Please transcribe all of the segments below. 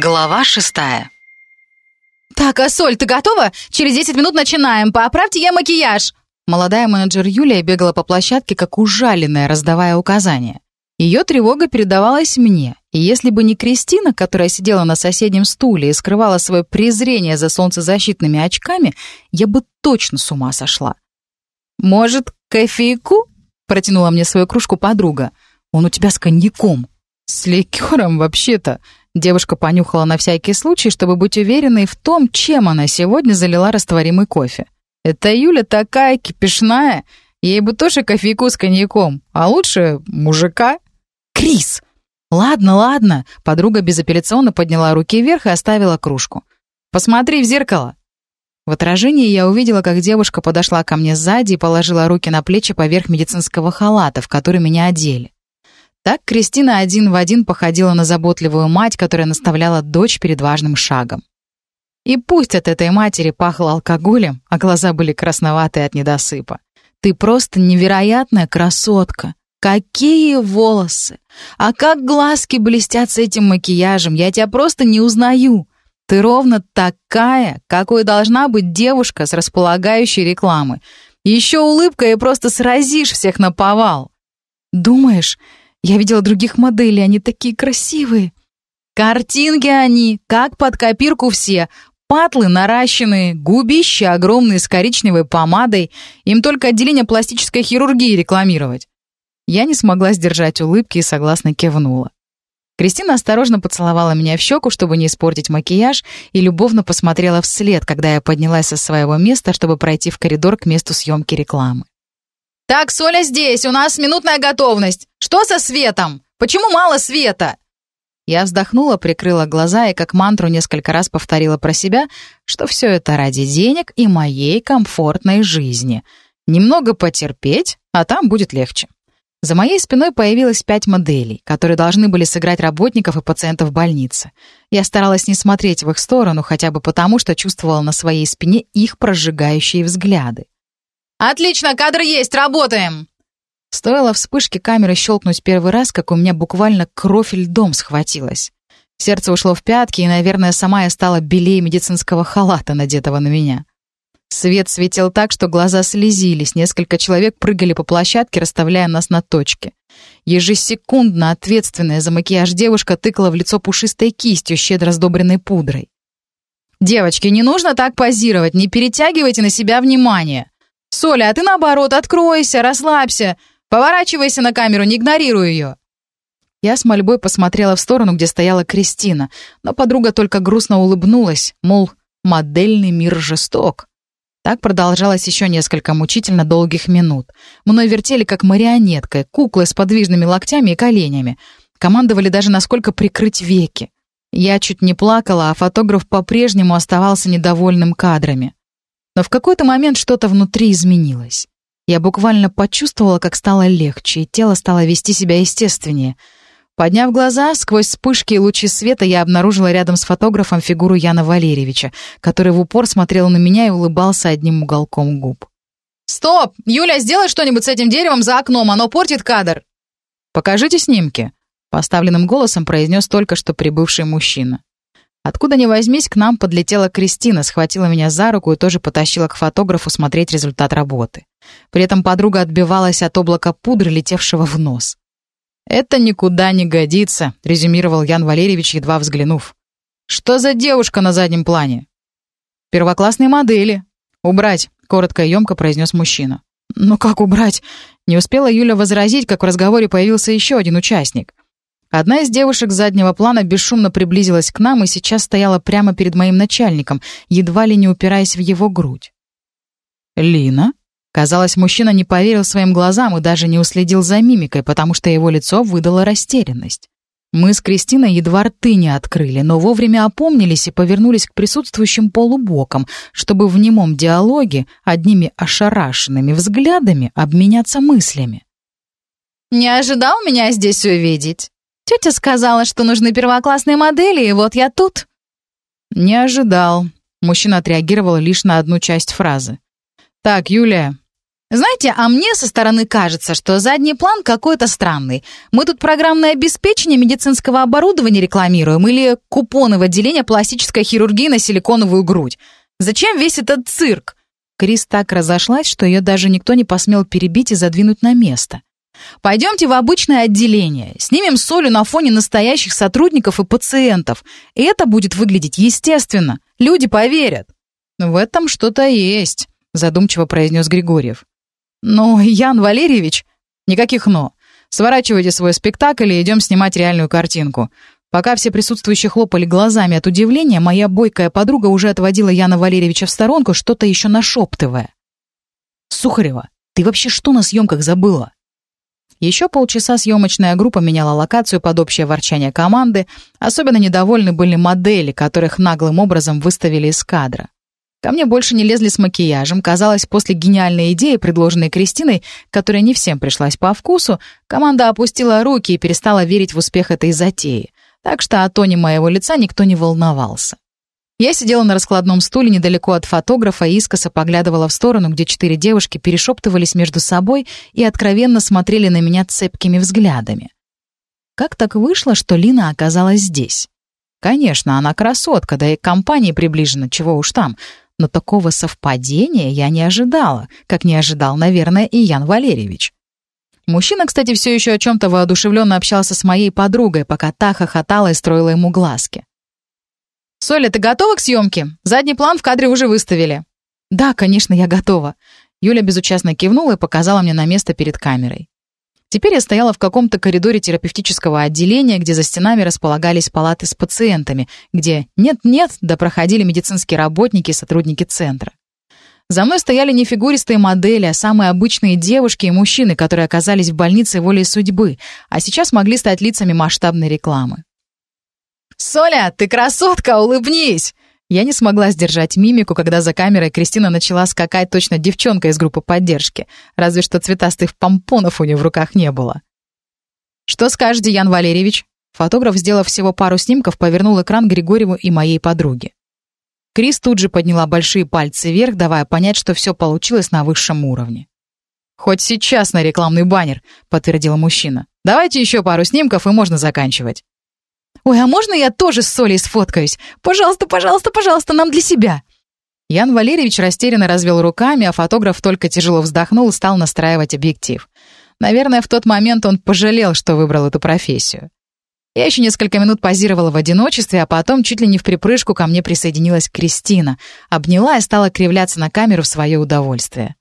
Глава шестая. «Так, а Соль, ты готова? Через 10 минут начинаем. Поправьте я макияж!» Молодая менеджер Юлия бегала по площадке, как ужаленная, раздавая указания. Ее тревога передавалась мне, и если бы не Кристина, которая сидела на соседнем стуле и скрывала свое презрение за солнцезащитными очками, я бы точно с ума сошла. «Может, кофейку?» — протянула мне свою кружку подруга. «Он у тебя с коньяком». «С ликером, вообще-то», Девушка понюхала на всякий случай, чтобы быть уверенной в том, чем она сегодня залила растворимый кофе. «Это Юля такая кипишная, ей бы тоже кофейку с коньяком, а лучше мужика». «Крис!» «Ладно, ладно», — подруга безапелляционно подняла руки вверх и оставила кружку. «Посмотри в зеркало». В отражении я увидела, как девушка подошла ко мне сзади и положила руки на плечи поверх медицинского халата, в который меня одели. Так Кристина один в один походила на заботливую мать, которая наставляла дочь перед важным шагом. И пусть от этой матери пахло алкоголем, а глаза были красноватые от недосыпа. Ты просто невероятная красотка. Какие волосы! А как глазки блестят с этим макияжем, я тебя просто не узнаю. Ты ровно такая, какой должна быть девушка с располагающей рекламы. Еще улыбка и просто сразишь всех на повал. Думаешь, я видела других моделей, они такие красивые. Картинки они, как под копирку все. Патлы наращенные, губища огромные с коричневой помадой. Им только отделение пластической хирургии рекламировать. Я не смогла сдержать улыбки и согласно кивнула. Кристина осторожно поцеловала меня в щеку, чтобы не испортить макияж, и любовно посмотрела вслед, когда я поднялась со своего места, чтобы пройти в коридор к месту съемки рекламы. «Так, Соля здесь, у нас минутная готовность. Что со светом? Почему мало света?» Я вздохнула, прикрыла глаза и как мантру несколько раз повторила про себя, что все это ради денег и моей комфортной жизни. Немного потерпеть, а там будет легче. За моей спиной появилось пять моделей, которые должны были сыграть работников и пациентов больницы. Я старалась не смотреть в их сторону, хотя бы потому, что чувствовала на своей спине их прожигающие взгляды. «Отлично, кадр есть, работаем!» Стоило вспышке камеры щелкнуть первый раз, как у меня буквально кровь льдом схватилась. Сердце ушло в пятки, и, наверное, сама я стала белее медицинского халата, надетого на меня. Свет светил так, что глаза слезились, несколько человек прыгали по площадке, расставляя нас на точке. Ежесекундно ответственная за макияж девушка тыкала в лицо пушистой кистью, щедро сдобренной пудрой. «Девочки, не нужно так позировать, не перетягивайте на себя внимание!» «Соля, а ты наоборот, откройся, расслабься, поворачивайся на камеру, не игнорируй ее». Я с мольбой посмотрела в сторону, где стояла Кристина, но подруга только грустно улыбнулась, мол, модельный мир жесток. Так продолжалось еще несколько мучительно долгих минут. Мной вертели как марионеткой, куклы с подвижными локтями и коленями. Командовали даже насколько прикрыть веки. Я чуть не плакала, а фотограф по-прежнему оставался недовольным кадрами. Но в какой-то момент что-то внутри изменилось. Я буквально почувствовала, как стало легче, и тело стало вести себя естественнее. Подняв глаза, сквозь вспышки и лучи света я обнаружила рядом с фотографом фигуру Яна Валерьевича, который в упор смотрел на меня и улыбался одним уголком губ. «Стоп! Юля, сделай что-нибудь с этим деревом за окном, оно портит кадр!» «Покажите снимки», — поставленным голосом произнес только что прибывший мужчина. Откуда ни возьмись, к нам подлетела Кристина, схватила меня за руку и тоже потащила к фотографу смотреть результат работы. При этом подруга отбивалась от облака пудры, летевшего в нос. «Это никуда не годится», — резюмировал Ян Валерьевич, едва взглянув. «Что за девушка на заднем плане?» «Первоклассные модели. Убрать», — коротко и емко произнес мужчина. «Ну как убрать?» Не успела Юля возразить, как в разговоре появился еще один участник. Одна из девушек заднего плана бесшумно приблизилась к нам и сейчас стояла прямо перед моим начальником, едва ли не упираясь в его грудь. «Лина?» Казалось, мужчина не поверил своим глазам и даже не уследил за мимикой, потому что его лицо выдало растерянность. Мы с Кристиной едва рты не открыли, но вовремя опомнились и повернулись к присутствующим полубокам, чтобы в немом диалоге одними ошарашенными взглядами обменяться мыслями. «Не ожидал меня здесь увидеть?» Тетя сказала, что нужны первоклассные модели, и вот я тут». «Не ожидал». Мужчина отреагировал лишь на одну часть фразы. «Так, Юлия, Знаете, а мне со стороны кажется, что задний план какой-то странный. Мы тут программное обеспечение медицинского оборудования рекламируем или купоны в отделение пластической хирургии на силиконовую грудь. Зачем весь этот цирк? Крис так разошлась, что ее даже никто не посмел перебить и задвинуть на место. Пойдемте в обычное отделение, снимем солью на фоне настоящих сотрудников и пациентов, и это будет выглядеть естественно. Люди поверят. В этом что-то есть, задумчиво произнес Григорьев. «Но, Ян Валерьевич...» «Никаких «но». Сворачивайте свой спектакль и идем снимать реальную картинку. Пока все присутствующие хлопали глазами от удивления, моя бойкая подруга уже отводила Яна Валерьевича в сторонку, что-то еще нашептывая. «Сухарева, ты вообще что на съемках забыла?» Еще полчаса съемочная группа меняла локацию под общее ворчание команды. Особенно недовольны были модели, которых наглым образом выставили из кадра. Ко мне больше не лезли с макияжем. Казалось, после гениальной идеи, предложенной Кристиной, которая не всем пришлась по вкусу, команда опустила руки и перестала верить в успех этой затеи. Так что о тоне моего лица никто не волновался. Я сидела на раскладном стуле недалеко от фотографа и искоса поглядывала в сторону, где четыре девушки перешептывались между собой и откровенно смотрели на меня цепкими взглядами. Как так вышло, что Лина оказалась здесь? Конечно, она красотка, да и к компании приближена, чего уж там — но такого совпадения я не ожидала, как не ожидал, наверное, и Ян Валерьевич. Мужчина, кстати, все еще о чем-то воодушевленно общался с моей подругой, пока та хохотала и строила ему глазки. «Соля, ты готова к съемке? Задний план в кадре уже выставили». «Да, конечно, я готова». Юля безучастно кивнула и показала мне на место перед камерой. Теперь я стояла в каком-то коридоре терапевтического отделения, где за стенами располагались палаты с пациентами, где нет-нет, да проходили медицинские работники и сотрудники центра. За мной стояли не фигуристые модели, а самые обычные девушки и мужчины, которые оказались в больнице волей судьбы, а сейчас могли стать лицами масштабной рекламы. «Соля, ты красотка, улыбнись!» Я не смогла сдержать мимику, когда за камерой Кристина начала скакать точно девчонка из группы поддержки, разве что цветастых помпонов у нее в руках не было. «Что скажете, Ян Валерьевич?» Фотограф, сделав всего пару снимков, повернул экран Григорьеву и моей подруге. Крис тут же подняла большие пальцы вверх, давая понять, что все получилось на высшем уровне. «Хоть сейчас на рекламный баннер», — подтвердил мужчина. «Давайте еще пару снимков, и можно заканчивать». «Ой, а можно я тоже с Солей сфоткаюсь? Пожалуйста, пожалуйста, пожалуйста, нам для себя!» Ян Валерьевич растерянно развел руками, а фотограф только тяжело вздохнул и стал настраивать объектив. Наверное, в тот момент он пожалел, что выбрал эту профессию. Я еще несколько минут позировала в одиночестве, а потом чуть ли не в припрыжку ко мне присоединилась Кристина, обняла и стала кривляться на камеру в свое удовольствие.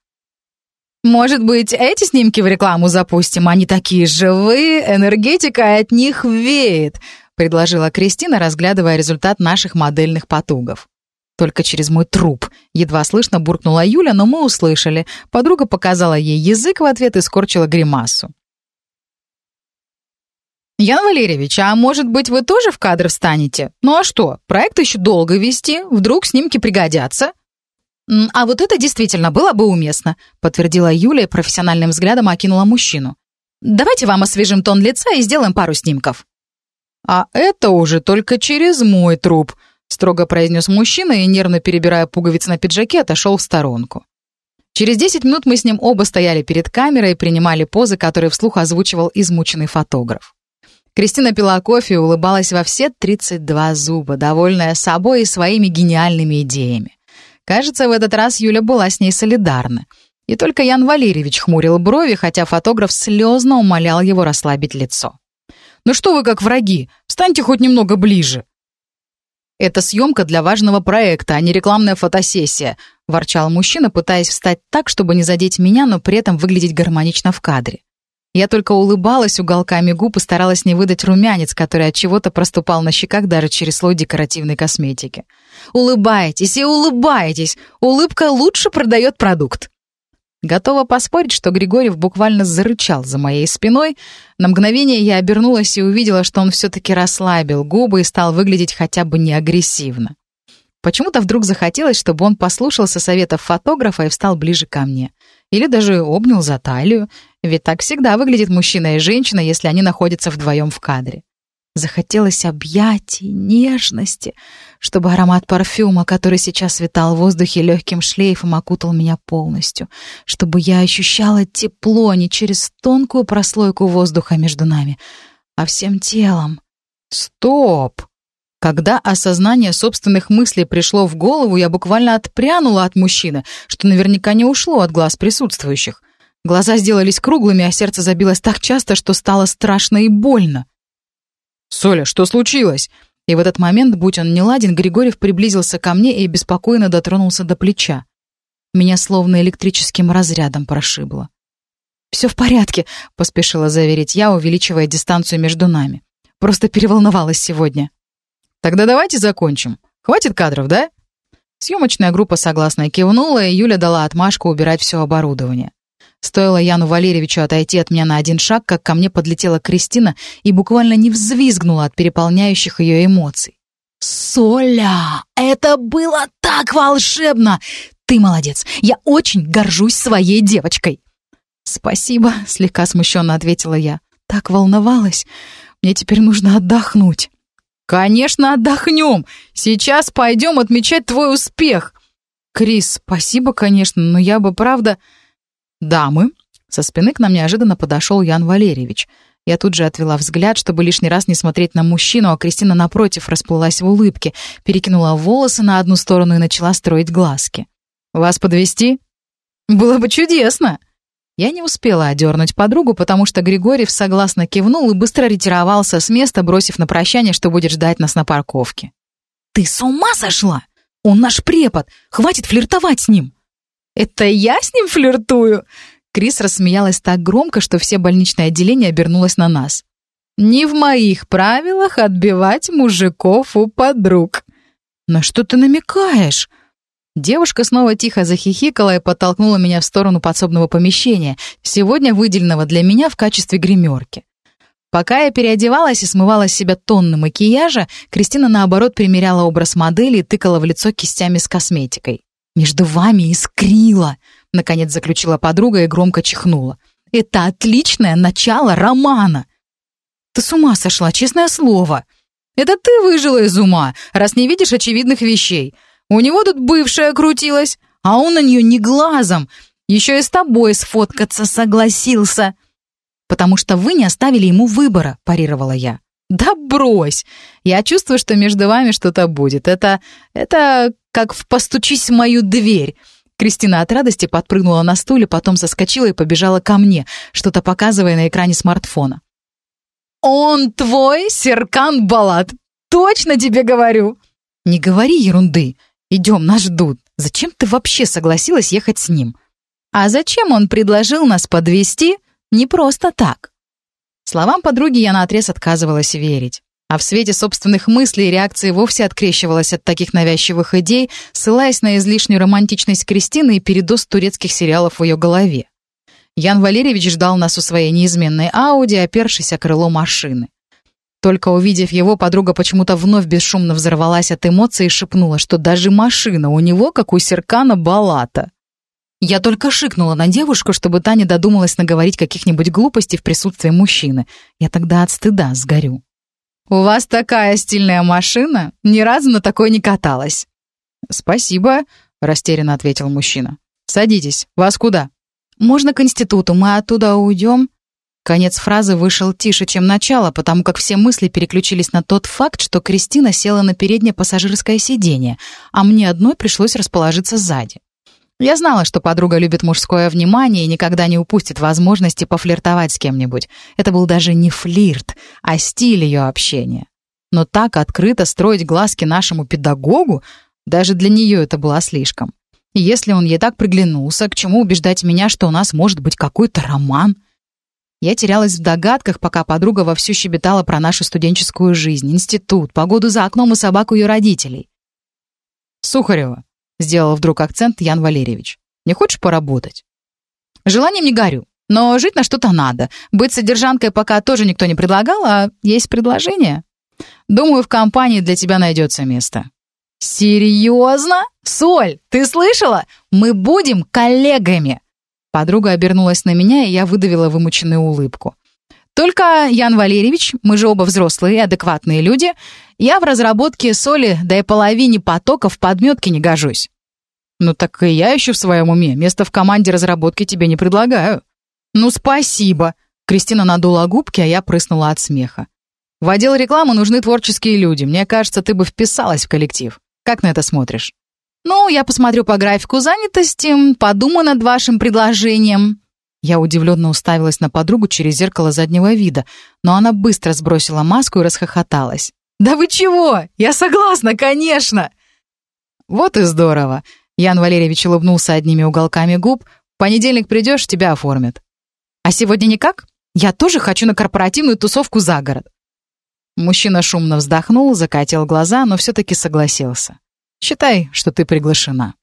«Может быть, эти снимки в рекламу запустим? Они такие живые, энергетика от них веет», предложила Кристина, разглядывая результат наших модельных потугов. Только через мой труп. Едва слышно буркнула Юля, но мы услышали. Подруга показала ей язык в ответ и скорчила гримасу. «Ян Валерьевич, а может быть, вы тоже в кадр встанете? Ну а что, проект еще долго вести, вдруг снимки пригодятся?» «А вот это действительно было бы уместно», подтвердила Юля и профессиональным взглядом окинула мужчину. «Давайте вам освежим тон лица и сделаем пару снимков». «А это уже только через мой труп», — строго произнес мужчина и, нервно перебирая пуговицы на пиджаке, отошел в сторонку. Через 10 минут мы с ним оба стояли перед камерой и принимали позы, которые вслух озвучивал измученный фотограф. Кристина пила кофе и улыбалась во все 32 зуба, довольная собой и своими гениальными идеями. Кажется, в этот раз Юля была с ней солидарна. И только Ян Валерьевич хмурил брови, хотя фотограф слезно умолял его расслабить лицо. «Ну что вы как враги? Встаньте хоть немного ближе!» «Это съемка для важного проекта, а не рекламная фотосессия», — ворчал мужчина, пытаясь встать так, чтобы не задеть меня, но при этом выглядеть гармонично в кадре. Я только улыбалась уголками губ и старалась не выдать румянец, который от чего-то проступал на щеках даже через слой декоративной косметики. «Улыбайтесь и улыбайтесь! Улыбка лучше продает продукт!» Готова поспорить, что Григорьев буквально зарычал за моей спиной. На мгновение я обернулась и увидела, что он все-таки расслабил губы и стал выглядеть хотя бы не агрессивно. Почему-то вдруг захотелось, чтобы он послушался советов фотографа и встал ближе ко мне. Или даже обнял за талию, ведь так всегда выглядит мужчина и женщина, если они находятся вдвоем в кадре. Захотелось объятий, нежности, чтобы аромат парфюма, который сейчас витал в воздухе легким шлейфом, окутал меня полностью, чтобы я ощущала тепло не через тонкую прослойку воздуха между нами, а всем телом. Стоп! Когда осознание собственных мыслей пришло в голову, я буквально отпрянула от мужчины, что наверняка не ушло от глаз присутствующих. Глаза сделались круглыми, а сердце забилось так часто, что стало страшно и больно. «Соля, что случилось?» И в этот момент, будь он неладен, Григорьев приблизился ко мне и беспокойно дотронулся до плеча. Меня словно электрическим разрядом прошибло. «Все в порядке», — поспешила заверить я, увеличивая дистанцию между нами. «Просто переволновалась сегодня». «Тогда давайте закончим. Хватит кадров, да?» Съемочная группа согласно кивнула, и Юля дала отмашку убирать все оборудование. Стоило Яну Валерьевичу отойти от меня на один шаг, как ко мне подлетела Кристина и буквально не взвизгнула от переполняющих ее эмоций. «Соля, это было так волшебно! Ты молодец! Я очень горжусь своей девочкой!» «Спасибо», — слегка смущенно ответила я. «Так волновалась. Мне теперь нужно отдохнуть». «Конечно, отдохнем! Сейчас пойдем отмечать твой успех!» «Крис, спасибо, конечно, но я бы, правда...» «Дамы!» Со спины к нам неожиданно подошел Ян Валерьевич. Я тут же отвела взгляд, чтобы лишний раз не смотреть на мужчину, а Кристина, напротив, расплылась в улыбке, перекинула волосы на одну сторону и начала строить глазки. «Вас подвести? «Было бы чудесно!» Я не успела одернуть подругу, потому что Григорьев согласно кивнул и быстро ретировался с места, бросив на прощание, что будет ждать нас на парковке. «Ты с ума сошла? Он наш препод! Хватит флиртовать с ним!» «Это я с ним флиртую?» Крис рассмеялась так громко, что все больничное отделение обернулось на нас. «Не в моих правилах отбивать мужиков у подруг». «На что ты намекаешь?» Девушка снова тихо захихикала и подтолкнула меня в сторону подсобного помещения, сегодня выделенного для меня в качестве гримерки. Пока я переодевалась и смывала с себя тонны макияжа, Кристина, наоборот, примеряла образ модели и тыкала в лицо кистями с косметикой. «Между вами искрило!» — наконец заключила подруга и громко чихнула. «Это отличное начало романа!» «Ты с ума сошла, честное слово!» «Это ты выжила из ума, раз не видишь очевидных вещей. У него тут бывшая крутилась, а он на нее не глазом. Еще и с тобой сфоткаться согласился». «Потому что вы не оставили ему выбора», — парировала я. «Да брось! Я чувствую, что между вами что-то будет. Это... это как в «Постучись в мою дверь». Кристина от радости подпрыгнула на стуле, потом соскочила и побежала ко мне, что-то показывая на экране смартфона. «Он твой Серкан Балат! Точно тебе говорю!» «Не говори ерунды! Идем, нас ждут! Зачем ты вообще согласилась ехать с ним?» «А зачем он предложил нас подвести? Не просто так!» Словам подруги я наотрез отказывалась верить а в свете собственных мыслей и реакции вовсе открещивалась от таких навязчивых идей, ссылаясь на излишнюю романтичность Кристины и передоз турецких сериалов в ее голове. Ян Валерьевич ждал нас у своей неизменной Ауди, опершись о крыло машины. Только увидев его, подруга почему-то вновь бесшумно взорвалась от эмоций и шепнула, что даже машина у него, как у Серкана, балата. Я только шикнула на девушку, чтобы та додумалась наговорить каких-нибудь глупостей в присутствии мужчины. Я тогда от стыда сгорю. «У вас такая стильная машина, ни разу на такой не каталась». «Спасибо», — растерянно ответил мужчина. «Садитесь. Вас куда?» «Можно к институту, мы оттуда уйдем?» Конец фразы вышел тише, чем начало, потому как все мысли переключились на тот факт, что Кристина села на переднее пассажирское сиденье, а мне одной пришлось расположиться сзади. Я знала, что подруга любит мужское внимание и никогда не упустит возможности пофлиртовать с кем-нибудь. Это был даже не флирт, а стиль ее общения. Но так открыто строить глазки нашему педагогу, даже для нее это было слишком. И если он ей так приглянулся, к чему убеждать меня, что у нас может быть какой-то роман? Я терялась в догадках, пока подруга вовсю щебетала про нашу студенческую жизнь, институт, погоду за окном и собаку ее родителей. «Сухарева, Сделал вдруг акцент Ян Валерьевич. «Не хочешь поработать?» «Желанием не горю, но жить на что-то надо. Быть содержанкой пока тоже никто не предлагал, а есть предложение. Думаю, в компании для тебя найдется место». «Серьезно? Соль, ты слышала? Мы будем коллегами!» Подруга обернулась на меня, и я выдавила вымученную улыбку. Только, Ян Валерьевич, мы же оба взрослые адекватные люди, я в разработке соли, да и половине потока в подметке не гожусь. Ну так и я еще в своем уме. Место в команде разработки тебе не предлагаю. Ну спасибо. Кристина надула губки, а я прыснула от смеха. В отдел рекламы нужны творческие люди. Мне кажется, ты бы вписалась в коллектив. Как на это смотришь? Ну, я посмотрю по графику занятости, подумаю над вашим предложением. Я удивленно уставилась на подругу через зеркало заднего вида, но она быстро сбросила маску и расхохоталась. «Да вы чего? Я согласна, конечно!» «Вот и здорово!» Ян Валерьевич улыбнулся одними уголками губ. «В понедельник придешь, тебя оформят». «А сегодня никак? Я тоже хочу на корпоративную тусовку за город». Мужчина шумно вздохнул, закатил глаза, но все-таки согласился. «Считай, что ты приглашена».